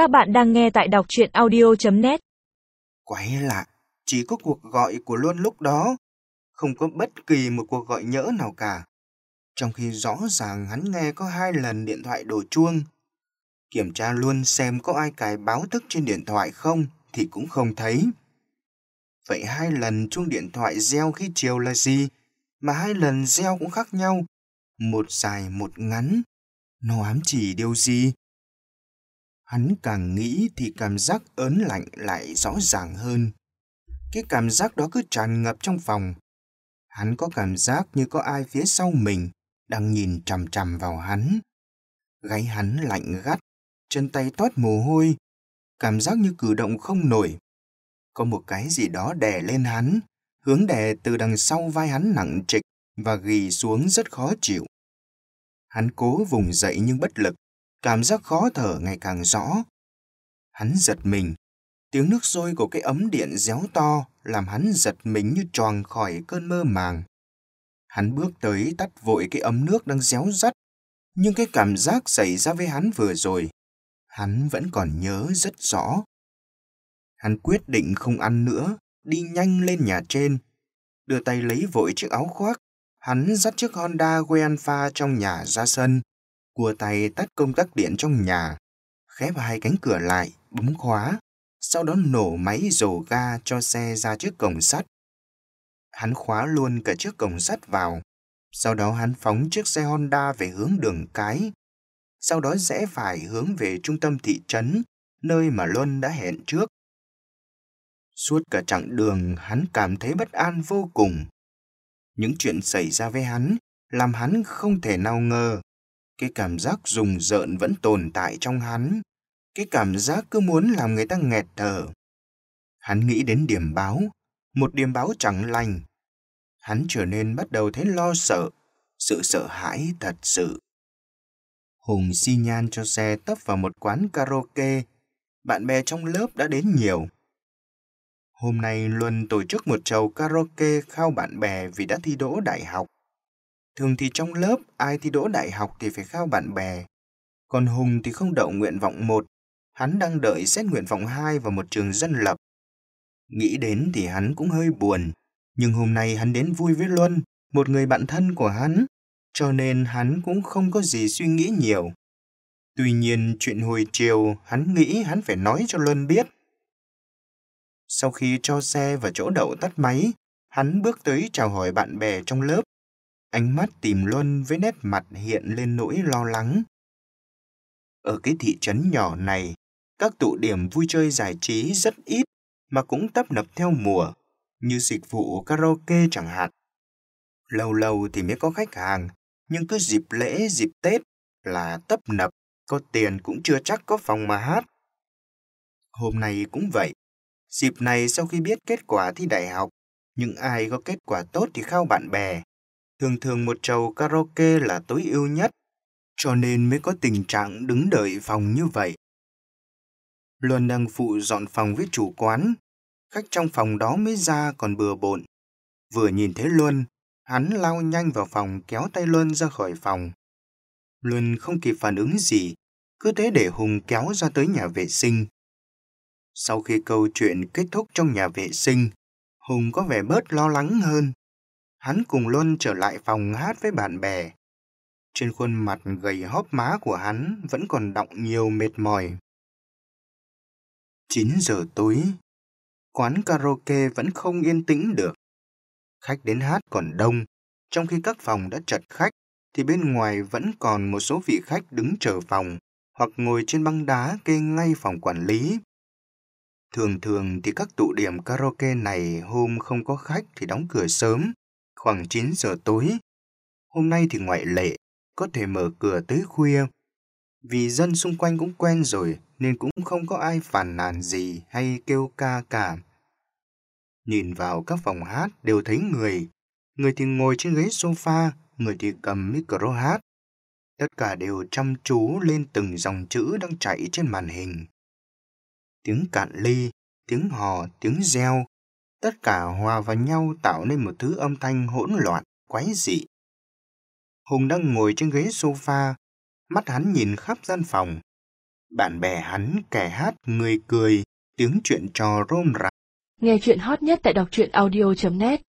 Các bạn đang nghe tại đọc truyện audio.net. Quái lạ, chỉ có cuộc gọi của Luân lúc đó, không có bất kỳ một cuộc gọi nhỡ nào cả. Trong khi rõ ràng hắn nghe có hai lần điện thoại đổ chuông. Kiểm tra luôn xem có ai cài báo thức trên điện thoại không thì cũng không thấy. Vậy hai lần chuông điện thoại reo khi chiều là gì? Mà hai lần reo cũng khác nhau. Một dài một ngắn. Nó ám chỉ điều gì? Hắn càng nghĩ thì cảm giác ớn lạnh lại rõ ràng hơn. Cái cảm giác đó cứ tràn ngập trong phòng. Hắn có cảm giác như có ai phía sau mình đang nhìn chằm chằm vào hắn. Gáy hắn lạnh gắt, chân tay toát mồ hôi, cảm giác như cử động không nổi. Có một cái gì đó đè lên hắn, hướng đè từ đằng sau vai hắn nặng trịch và ghi xuống rất khó chịu. Hắn cố vùng dậy nhưng bất lực, cảm giác khó thở ngày càng rõ. Hắn giật mình, tiếng nước sôi của cái ấm điện réo to làm hắn giật mình như tròn khỏi cơn mơ màng. Hắn bước tới tắt vội cái ấm nước đang réo rắt, nhưng cái cảm giác xảy ra với hắn vừa rồi, hắn vẫn còn nhớ rất rõ. Hắn quyết định không ăn nữa, đi nhanh lên nhà trên, đưa tay lấy vội chiếc áo khoác, hắn dắt chiếc Honda Alpha trong nhà ra sân, cua tay tắt công tắc điện trong nhà, khép hai cánh cửa lại, bấm khóa, sau đó nổ máy dầu ga cho xe ra trước cổng sắt. Hắn khóa luôn cả chiếc cổng sắt vào, sau đó hắn phóng chiếc xe Honda về hướng đường cái, sau đó rẽ phải hướng về trung tâm thị trấn, nơi mà Luân đã hẹn trước. Suốt cả chặng đường, hắn cảm thấy bất an vô cùng. Những chuyện xảy ra với hắn làm hắn không thể nào ngờ cái cảm giác rùng rợn vẫn tồn tại trong hắn. Cái cảm giác cứ muốn làm người ta nghẹt thở. Hắn nghĩ đến điểm báo, một điểm báo chẳng lành. Hắn trở nên bắt đầu thấy lo sợ, sự sợ hãi thật sự. Hùng xi nhan cho xe tấp vào một quán karaoke. Bạn bè trong lớp đã đến nhiều. Hôm nay Luân tổ chức một chầu karaoke khao bạn bè vì đã thi đỗ đại học. Thường thì trong lớp, ai thi đỗ đại học thì phải khao bạn bè. Còn Hùng thì không đậu nguyện vọng 1, hắn đang đợi xét nguyện vọng 2 vào một trường dân lập. Nghĩ đến thì hắn cũng hơi buồn, nhưng hôm nay hắn đến vui với Luân, một người bạn thân của hắn, cho nên hắn cũng không có gì suy nghĩ nhiều. Tuy nhiên, chuyện hồi chiều, hắn nghĩ hắn phải nói cho Luân biết. Sau khi cho xe vào chỗ đậu tắt máy, hắn bước tới chào hỏi bạn bè trong lớp. Ánh mắt tìm Luân với nét mặt hiện lên nỗi lo lắng. Ở cái thị trấn nhỏ này, các tụ điểm vui chơi giải trí rất ít mà cũng tấp nập theo mùa, như dịch vụ karaoke chẳng hạn. Lâu lâu thì mới có khách hàng, nhưng cứ dịp lễ, dịp Tết là tấp nập, có tiền cũng chưa chắc có phòng mà hát. Hôm nay cũng vậy. Dịp này sau khi biết kết quả thi đại học, những ai có kết quả tốt thì khao bạn bè, thường thường một chầu karaoke là tối ưu nhất, cho nên mới có tình trạng đứng đợi phòng như vậy. Luân đang phụ dọn phòng với chủ quán, khách trong phòng đó mới ra còn bừa bộn. Vừa nhìn thấy Luân, hắn lao nhanh vào phòng kéo tay Luân ra khỏi phòng. Luân không kịp phản ứng gì, cứ thế để Hùng kéo ra tới nhà vệ sinh. Sau khi câu chuyện kết thúc trong nhà vệ sinh, Hùng có vẻ bớt lo lắng hơn hắn cùng Luân trở lại phòng hát với bạn bè. Trên khuôn mặt gầy hóp má của hắn vẫn còn đọng nhiều mệt mỏi. 9 giờ tối, quán karaoke vẫn không yên tĩnh được. Khách đến hát còn đông, trong khi các phòng đã chật khách, thì bên ngoài vẫn còn một số vị khách đứng chờ phòng hoặc ngồi trên băng đá kê ngay phòng quản lý. Thường thường thì các tụ điểm karaoke này hôm không có khách thì đóng cửa sớm, khoảng 9 giờ tối. Hôm nay thì ngoại lệ, có thể mở cửa tới khuya. Vì dân xung quanh cũng quen rồi nên cũng không có ai phản nàn gì hay kêu ca cả. Nhìn vào các phòng hát đều thấy người, người thì ngồi trên ghế sofa, người thì cầm micro hát. Tất cả đều chăm chú lên từng dòng chữ đang chạy trên màn hình. Tiếng cạn ly, tiếng hò, tiếng reo, Tất cả hòa vào nhau tạo nên một thứ âm thanh hỗn loạn, quái dị. Hùng đang ngồi trên ghế sofa, mắt hắn nhìn khắp gian phòng. Bạn bè hắn kẻ hát người cười, tiếng chuyện trò rôm rả. Nghe chuyện hot nhất tại đọc truyện audio.net